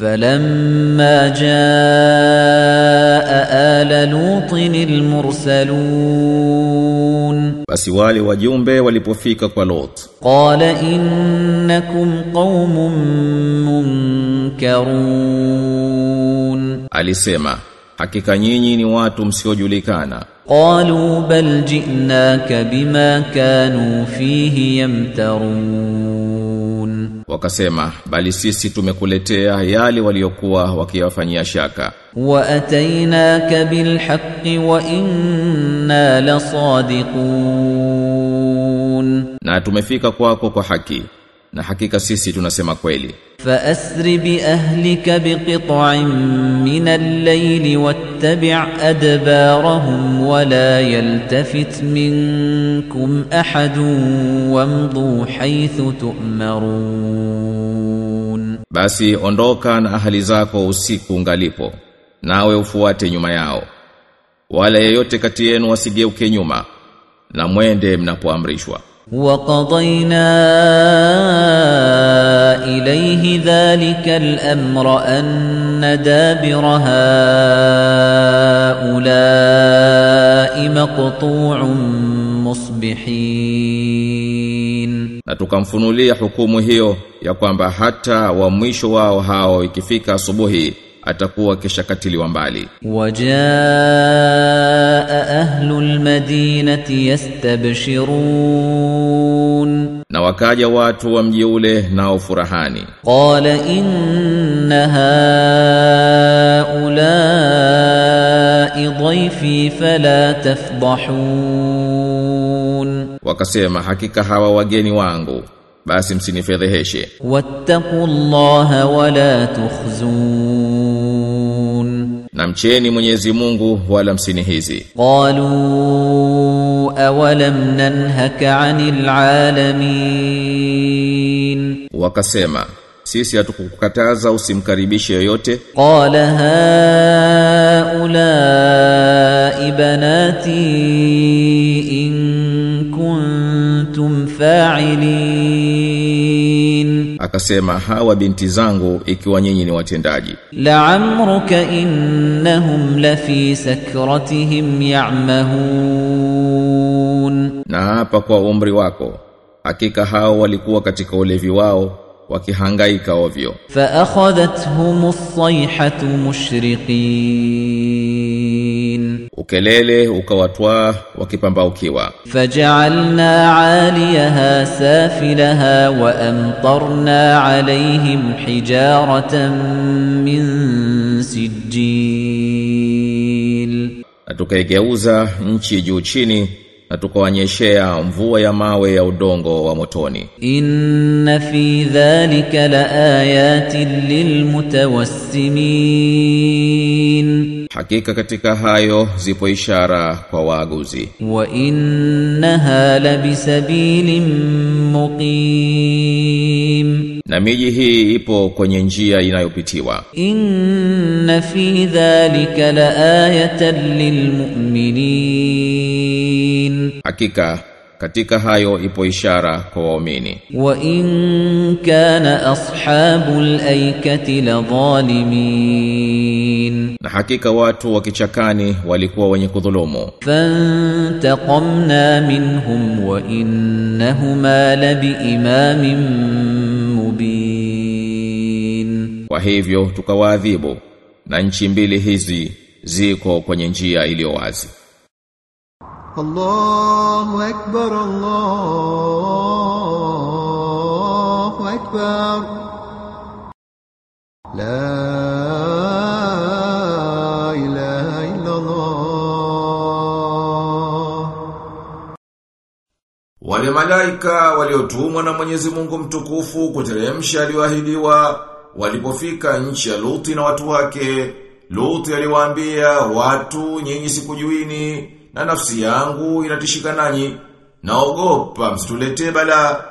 فلما جاء آل لوط المرسلون Basi wale wajumbe walipofika kwa Lot قال إنكم قوم منكرون alisema hakika nyinyi ni watu msiojulikana قالوا بل جئناك بما كانوا فيه يمترون wakasema bali sisi tumekuletea yale waliokuwa wakiyafanyia shaka. Wa atainaka bilhaqqi wa inna lasadiqun na tumefika kwako kwa haki na hakika sisi tunasema kweli. Faasri biahlika biqit'in min al-layli wattabi' adbarahum wa la yaltafit minkum ahadun wamdu haythu tu'marun. Basi ondoka na ahali zako usiku ngalipo nawe ufuate nyuma yao. Wala yeyote kati yenu wasigeuke nyuma na mwende mnapoamrishwa. وقضينا إليه ذلك الأمر أن دابر هؤلاء مقطوع مصبحين na tukamfunulia hukumu hiyo ya kwamba hata wa mwisho wao hao ikifika asubuhi atakuwa kishakatiliwa mbali. Wajaa ahlu madinati yastabshirun. Na wakaja watu wa mji ule nao furahani. Qala inna haulai dhaifi fala tafdahun. Wakasema hakika hawa wageni wangu basi msinifedheheshe. Wattaqullaha wala tukhzun na mcheni Mwenyezi Mungu wala msini hizi. Qalu awalam nanhaka anil alamin, wakasema sisi hatukukataza usimkaribishe yoyote. Qala haula banati in kuntum fa'ilin akasema hawa binti zangu ikiwa nyinyi ni watendaji. La amruka innahum lafi sakratihim ya'mahun. Na hapa kwa umri wako hakika hao walikuwa katika ulevi wao wakihangaika ovyo. Fa akhadhathum as-sayhatu mushriqin muqbilin ukelele ukawatwaa wakipambaukiwa. Faj'alna 'aliyaha safilaha wa amtarna 'alayhim hijaratan min sijil na tukaigeuza nchi juu chini na tukawanyeshea mvua ya mawe ya udongo wa motoni. Inna fi dhalika laayatin lilmutawassimin Hakika katika hayo zipo ishara kwa waaguzi. Wa innaha labisabilin muqim, na miji hii ipo kwenye njia inayopitiwa. Inna fi dhalika laayatan lilmu'minin, hakika katika hayo ipo ishara kwa waumini. Wa in kana ashabul aikati la zalimin, na hakika watu wa kichakani walikuwa wenye kudhulumu. Fantaqamna minhum wa innahuma la biimamin mubin, kwa hivyo tukawaadhibu na nchi mbili hizi ziko kwenye njia iliyo wazi. الله أكبر الله أكبر لا إله إلا الله Wale malaika waliotumwa na Mwenyezi Mungu mtukufu kuteremsha aliyoahidiwa walipofika nchi ya Luti na watu wake Luti aliwaambia watu nyinyi sikujuini na nafsi yangu inatishika nanyi. Naogopa msituletee bala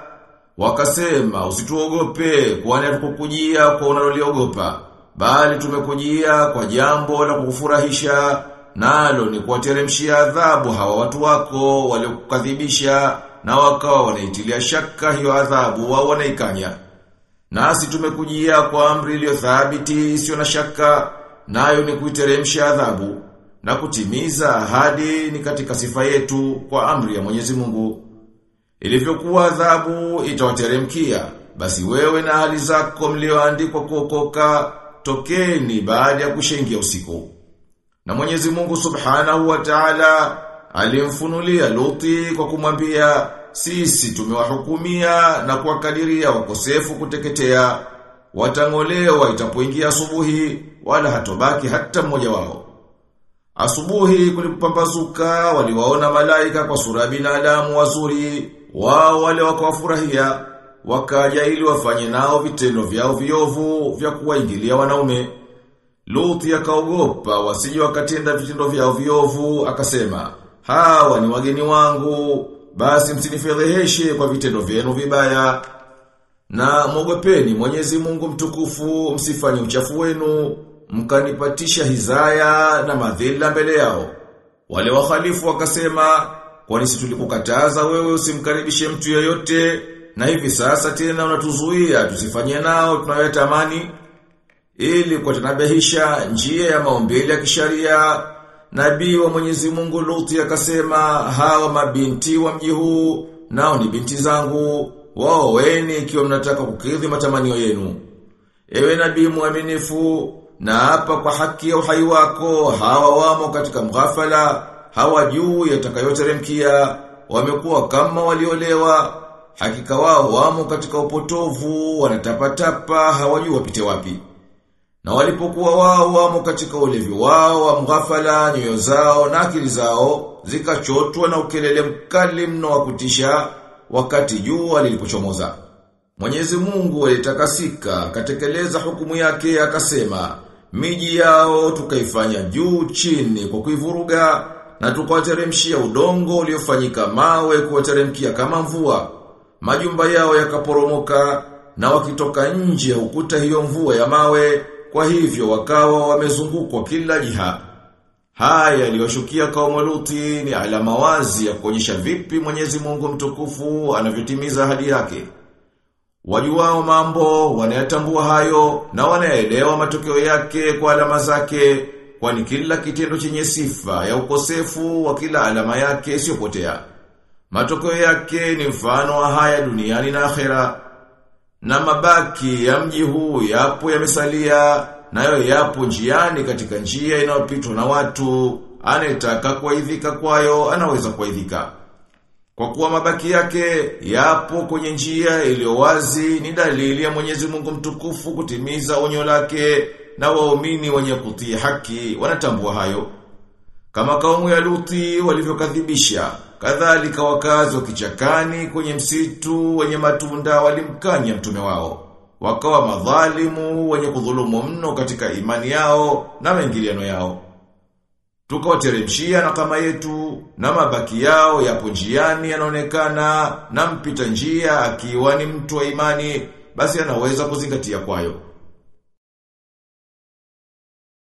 wakasema usituogope kwani hatukukujia kwa unaloliogopa. Bali tumekujia kwa jambo la kukufurahisha. Nalo ni kuwateremshia adhabu hawa watu wako waliokukadhibisha na wakawa wanaitilia shaka hiyo adhabu wao wanaikanya. Nasi tumekujia kwa amri iliyo thabiti isiyo na shaka, nayo ni kuiteremsha adhabu na kutimiza ahadi ni katika sifa yetu kwa amri ya Mwenyezi Mungu. Ilivyokuwa adhabu itawateremkia, basi wewe na hali zako mlioandikwa kuokoka tokeni baada ya kushengia usiku. Na Mwenyezi Mungu Subhanahu wa Ta'ala alimfunulia Luti kwa kumwambia sisi tumewahukumia na kuwakadiria wakosefu kuteketea watangolewa itapoingia asubuhi wala hatobaki hata mmoja wao. Asubuhi kulipopambazuka waliwaona malaika kwa sura ya binadamu wazuri, wao wale wakawafurahia, wakaja ili wafanye nao vitendo vyao viovu vya kuwaingilia wanaume. Luthi akaogopa wasije wakatenda vitendo vyao viovu, akasema, hawa ni wageni wangu, basi msinifedheheshe kwa vitendo vyenu vibaya. Na mwogopeni Mwenyezi Mungu mtukufu, msifanye uchafu wenu, mkanipatisha hizaya na madhila mbele yao. Wale wakhalifu wakasema, kwani si tulikukataza wewe usimkaribishe mtu yoyote na hivi sasa tena unatuzuia tusifanye nao tunayotamani ili kuwatanabihisha njia ya maumbile ya kisharia. Nabii wa Mwenyezi Mungu Luthi akasema, hawa mabinti wa mji huu nao ni binti zangu, wao weni ikiwa mnataka kukidhi matamanio yenu. Ewe nabii mwaminifu, na hapa kwa haki ya uhai wako, hawa wamo katika mghafala, hawa juu yatakayoteremkia, wamekuwa kama waliolewa, hakika wao wamo katika upotovu, wanatapatapa, hawajui wapite wapi. Na walipokuwa wao wamo katika ulevi wao wa mghafala, nyoyo zao na akili zao, zikachotwa na ukelele mkali mno wa kutisha, wakati jua lilipochomoza. Mwenyezi Mungu alitakasika, akatekeleza hukumu yake akasema, miji yao tukaifanya juu chini kwa kuivuruga na tukawateremshia udongo uliofanyika mawe kuwateremkia kama mvua. Majumba yao yakaporomoka na wakitoka nje ya ukuta hiyo mvua ya mawe, kwa hivyo wakawa wamezungukwa kila jiha. Haya aliyoshukia kaumu Luti ni alama wazi ya kuonyesha vipi Mwenyezi Mungu mtukufu anavyotimiza ahadi yake. Wajuwao mambo, wanayatambua hayo, na wanaelewa matokeo yake kwa alama zake, kwani kila kitendo chenye sifa ya ukosefu wa kila alama yake isiyopotea. Matokeo yake ni mfano wa haya duniani na akhera. Na mabaki ya mji huu yapo yamesalia, nayo yapo njiani katika njia inayopitwa na watu, anayetaka kuaidhika kwayo, anaweza kuaidhika. Kwa kuwa mabaki yake yapo kwenye njia iliyo wazi ni dalili ya Mwenyezi Mungu mtukufu kutimiza onyo lake na waumini wenye kutii haki wanatambua hayo. Kama kaumu ya Luti walivyokadhibisha, kadhalika wakazi wa kichakani kwenye msitu wenye matunda walimkanya mtume wao. Wakawa madhalimu wenye kudhulumu mno katika imani yao na maingiliano yao. Tukawateremshia na kama yetu na mabaki yao yapo njiani yanaonekana na mpita njia akiwa ni mtu wa imani basi anaweza kuzingatia kwayo.